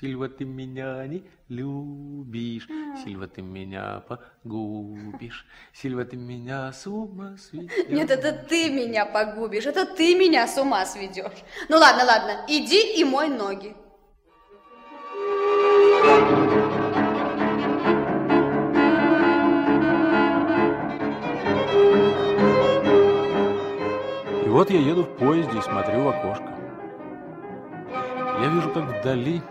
Сильва, ты меня не любишь, Сильва, ты меня погубишь, Сильва, ты меня с ума сведешь. Нет, это ты меня погубишь, это ты меня с ума сведешь. Ну ладно, ладно, иди и мой ноги. И вот я еду в поезде и смотрю в окошко. Я вижу, как вдали,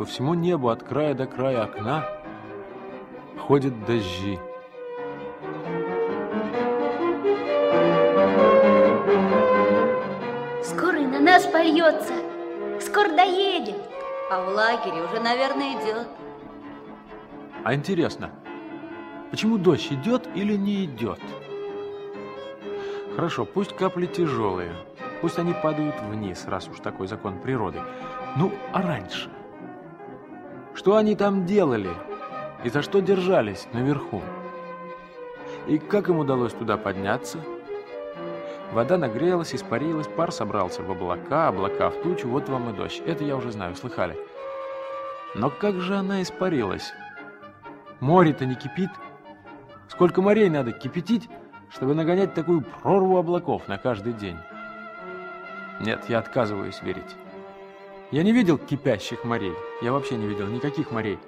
по всему небу, от края до края окна, ходят дожди. Скоро и на нас польется. Скоро доедем. А в лагере уже, наверное, идет. А интересно, почему дождь идет или не идет? Хорошо, пусть капли тяжелые, пусть они падают вниз, раз уж такой закон природы. Ну, а раньше? Что они там делали? И за что держались наверху? И как им удалось туда подняться? Вода нагрелась, испарилась, пар собрался в облака, облака в тучу, вот вам и дождь. Это я уже знаю, слыхали. Но как же она испарилась? Море-то не кипит. Сколько морей надо кипятить, чтобы нагонять такую прорву облаков на каждый день? Нет, я отказываюсь верить. Я не видел кипящих морей. Я вообще не видел никаких морей.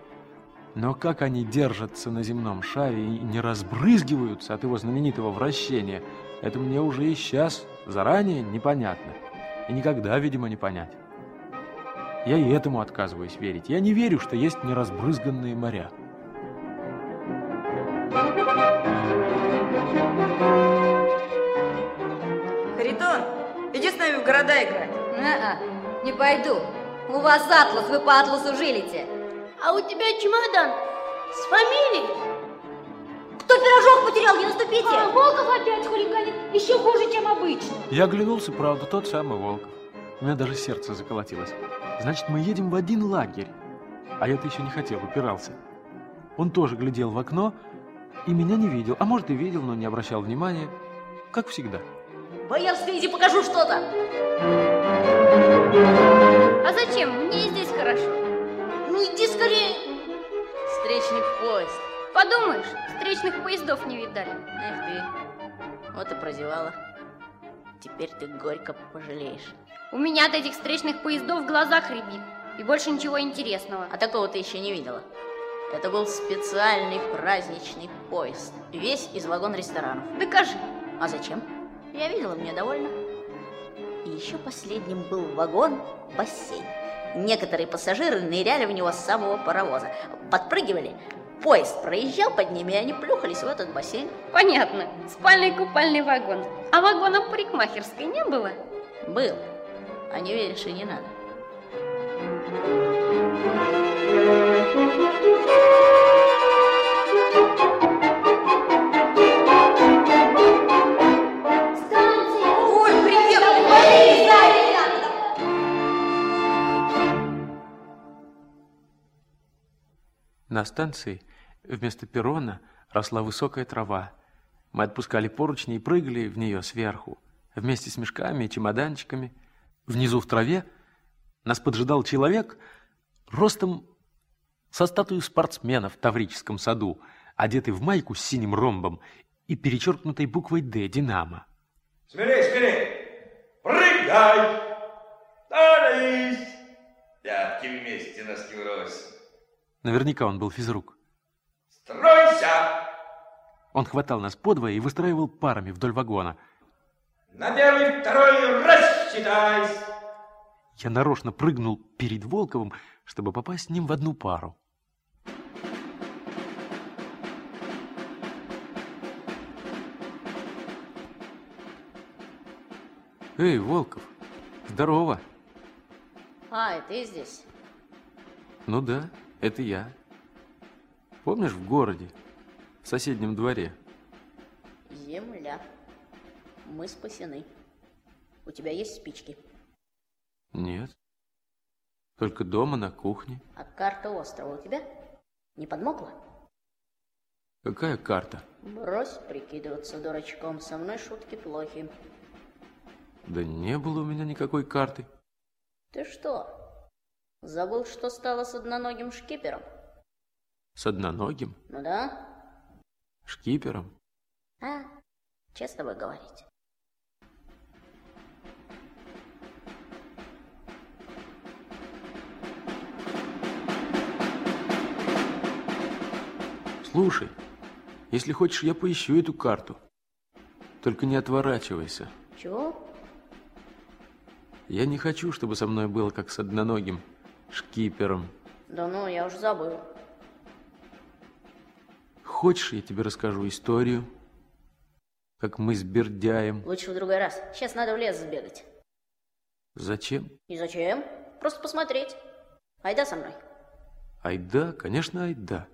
Но как они держатся на земном шаре и не разбрызгиваются от его знаменитого вращения, это мне уже и сейчас заранее непонятно. И никогда, видимо, не понять. Я и этому отказываюсь верить. Я не верю, что есть неразбрызганные моря. Харитон, иди с нами в города играть. Не-а, не пойду. У вас атлас, вы по атласу жилите. А у тебя чемодан с фамилией? Кто пирожок потерял, не наступите. А Волков опять хулиганит, еще хуже, чем обычно. Я оглянулся, правда, тот самый Волков. У меня даже сердце заколотилось. Значит, мы едем в один лагерь. А я-то еще не хотел, упирался. Он тоже глядел в окно и меня не видел. А может и видел, но не обращал внимания. Как всегда. Боярская, иди покажу что-то. Зачем? Мне и здесь хорошо. Ну иди скорее. Встречный поезд. Подумаешь, встречных поездов не видали. Эх ты, вот и прозевала. Теперь ты горько пожалеешь. У меня от этих встречных поездов в глазах рябит. И больше ничего интересного. А такого ты еще не видела. Это был специальный праздничный поезд. Весь из вагон-ресторанов. Докажи. А зачем? Я видела, мне довольно. И еще последним был вагон-бассейн. Некоторые пассажиры ныряли в него с самого паровоза. Подпрыгивали. Поезд проезжал под ними, и они плюхались в этот бассейн. Понятно. Спальный купальный вагон. А вагона парикмахерской не было? Был. А не веришь и не надо. На станции вместо перрона росла высокая трава. Мы отпускали поручни и прыгали в нее сверху, вместе с мешками и чемоданчиками. Внизу в траве нас поджидал человек ростом со статую спортсмена в Таврическом саду, одетый в майку с синим ромбом и перечеркнутой буквой «Д» «Динамо». Смелей, смелей! Прыгай! Становись! Пятки вместе носки брось. Наверняка он был физрук. Стройся! Он хватал нас подвое и выстраивал парами вдоль вагона. На первый, второй, рассчитайся! Я нарочно прыгнул перед Волковым, чтобы попасть с ним в одну пару. Эй, Волков, здорово. А, и ты здесь? Ну да, это я. Помнишь в городе, в соседнем дворе? Земля. Мы спасены. У тебя есть спички? Нет. Только дома на кухне. А карта острова у тебя? Не подмокла? Какая карта? Брось прикидываться дурачком, со мной шутки плохи. Да не было у меня никакой карты. Ты что, Забыл, что стало с одноногим шкипером? С одноногим? Ну да. Шкипером? А, честно вы говорите. Слушай, если хочешь, я поищу эту карту. Только не отворачивайся. Чего? Я не хочу, чтобы со мной было как с одноногим шкипером. Да ну, я уж забыл. Хочешь, я тебе расскажу историю, как мы с Бердяем. Лучше в другой раз. Сейчас надо в лес сбегать. Зачем? И зачем? Просто посмотреть. Айда со мной. Айда, конечно, айда.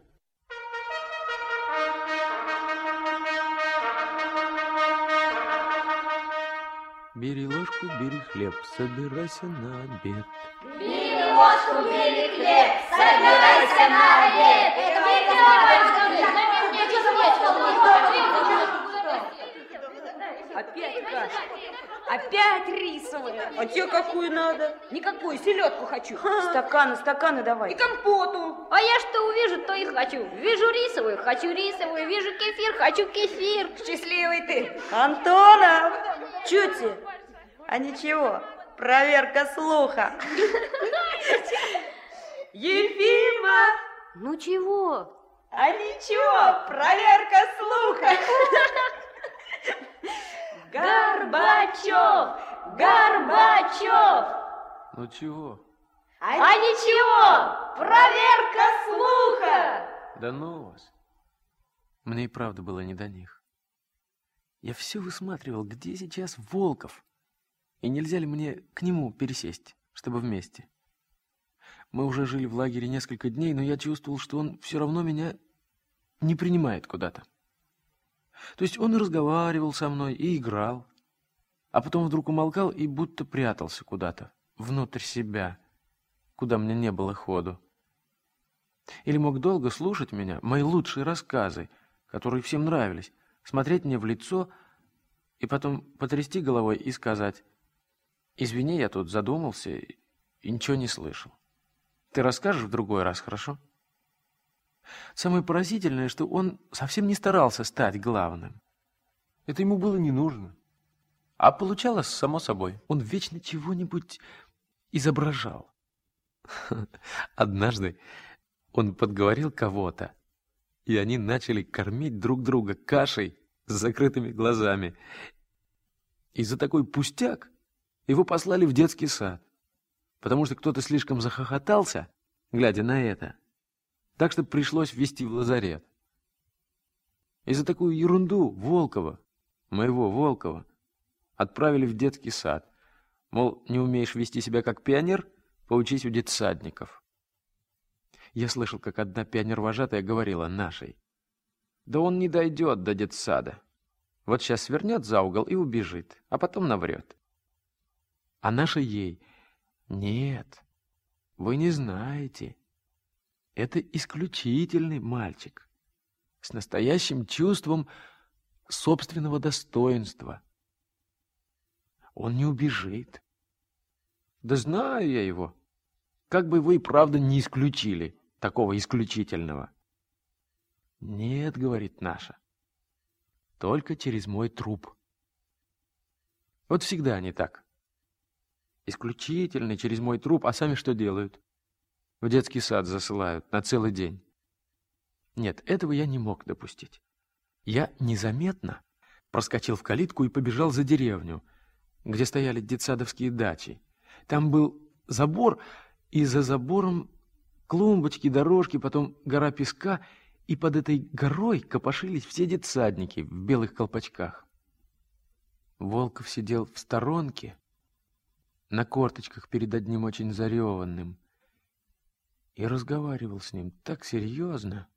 Бери ложку, бери хлеб, собирайся на обед. Бери ложку, бери хлеб, собирайся на обед. Опять каша. Опять рисовая. А тебе какую надо? Никакую, селедку хочу. Стаканы, стаканы давай. И компоту. А я что увижу, то и хочу. Вижу рисовую, хочу рисовую. Вижу кефир, хочу кефир. Счастливый ты. Антонов! Чути. А ничего, проверка слуха. Ефима! Ну чего? А ничего, проверка слуха. Горбачев! Горбачев! Ну чего? А ничего, проверка слуха! Да ну вас. Мне и правда было не до них. Я все высматривал, где сейчас Волков. И нельзя ли мне к нему пересесть, чтобы вместе? Мы уже жили в лагере несколько дней, но я чувствовал, что он все равно меня не принимает куда-то. То есть он и разговаривал со мной, и играл, а потом вдруг умолкал и будто прятался куда-то, внутрь себя, куда мне не было ходу. Или мог долго слушать меня, мои лучшие рассказы, которые всем нравились, смотреть мне в лицо и потом потрясти головой и сказать, «Извини, я тут задумался и ничего не слышал. Ты расскажешь в другой раз, хорошо?» Самое поразительное, что он совсем не старался стать главным. Это ему было не нужно. А получалось само собой. Он вечно чего-нибудь изображал. Однажды он подговорил кого-то, и они начали кормить друг друга кашей с закрытыми глазами. И за такой пустяк его послали в детский сад, потому что кто-то слишком захохотался, глядя на это. Так что пришлось ввести в лазарет. И за такую ерунду Волкова, моего Волкова, отправили в детский сад. Мол, не умеешь вести себя как пионер, поучись у детсадников. Я слышал, как одна пионер-вожатая говорила нашей. Да он не дойдет до детсада. Вот сейчас свернет за угол и убежит, а потом наврет. А наша ей, нет, вы не знаете. Это исключительный мальчик с настоящим чувством собственного достоинства. Он не убежит. Да знаю я его. Как бы вы и правда не исключили такого исключительного. Нет, говорит наша, только через мой труп. Вот всегда они так. Исключительный через мой труп, а сами что делают? В детский сад засылают на целый день. Нет, этого я не мог допустить. Я незаметно проскочил в калитку и побежал за деревню, где стояли детсадовские дачи. Там был забор, и за забором клумбочки, дорожки, потом гора песка, и под этой горой копошились все детсадники в белых колпачках. Волков сидел в сторонке, на корточках перед одним очень зареванным, и разговаривал с ним так серьезно.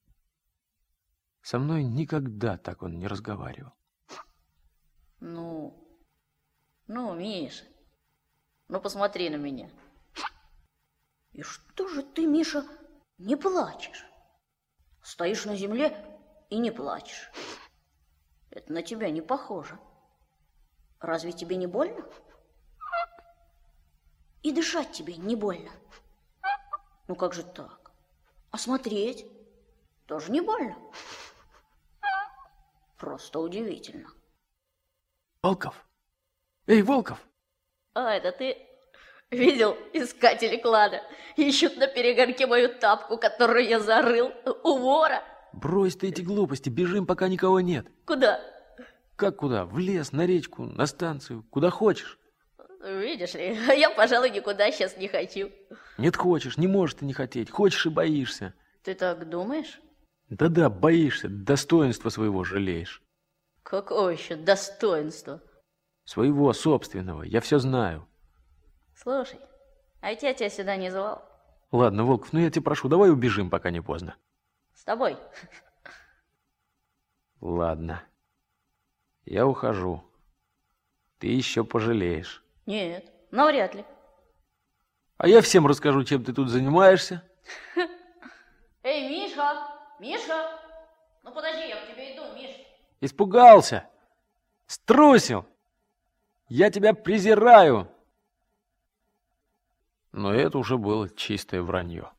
Со мной никогда так он не разговаривал. Ну, ну, Миша, ну посмотри на меня. И что же ты, Миша, не плачешь? Стоишь на земле и не плачешь. Это на тебя не похоже. Разве тебе не больно? И дышать тебе не больно. Ну как же так? А смотреть тоже не больно. Просто удивительно. Волков! Эй, Волков! А, это ты видел искатели клада? Ищут на перегонке мою тапку, которую я зарыл у вора. Брось ты эти глупости, бежим, пока никого нет. Куда? Как куда? В лес, на речку, на станцию, куда хочешь. Видишь ли, я, пожалуй, никуда сейчас не хочу. Нет, хочешь, не можешь ты не хотеть, хочешь и боишься. Ты так думаешь? Да-да, боишься, достоинства своего жалеешь. Какого еще достоинства? Своего собственного, я все знаю. Слушай, а ведь я тебя сюда не звал. Ладно, Волков, ну я тебя прошу, давай убежим, пока не поздно. С тобой. Ладно. Я ухожу. Ты еще пожалеешь. Нет, навряд ли. А я всем расскажу, чем ты тут занимаешься. Эй, Миша! Миша! Ну подожди, я к тебе иду, Миш. Испугался. Струсил. Я тебя презираю. Но это уже было чистое вранье.